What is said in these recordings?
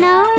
know?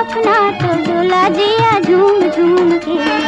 अपना तो डोला दिया झूम झूम के।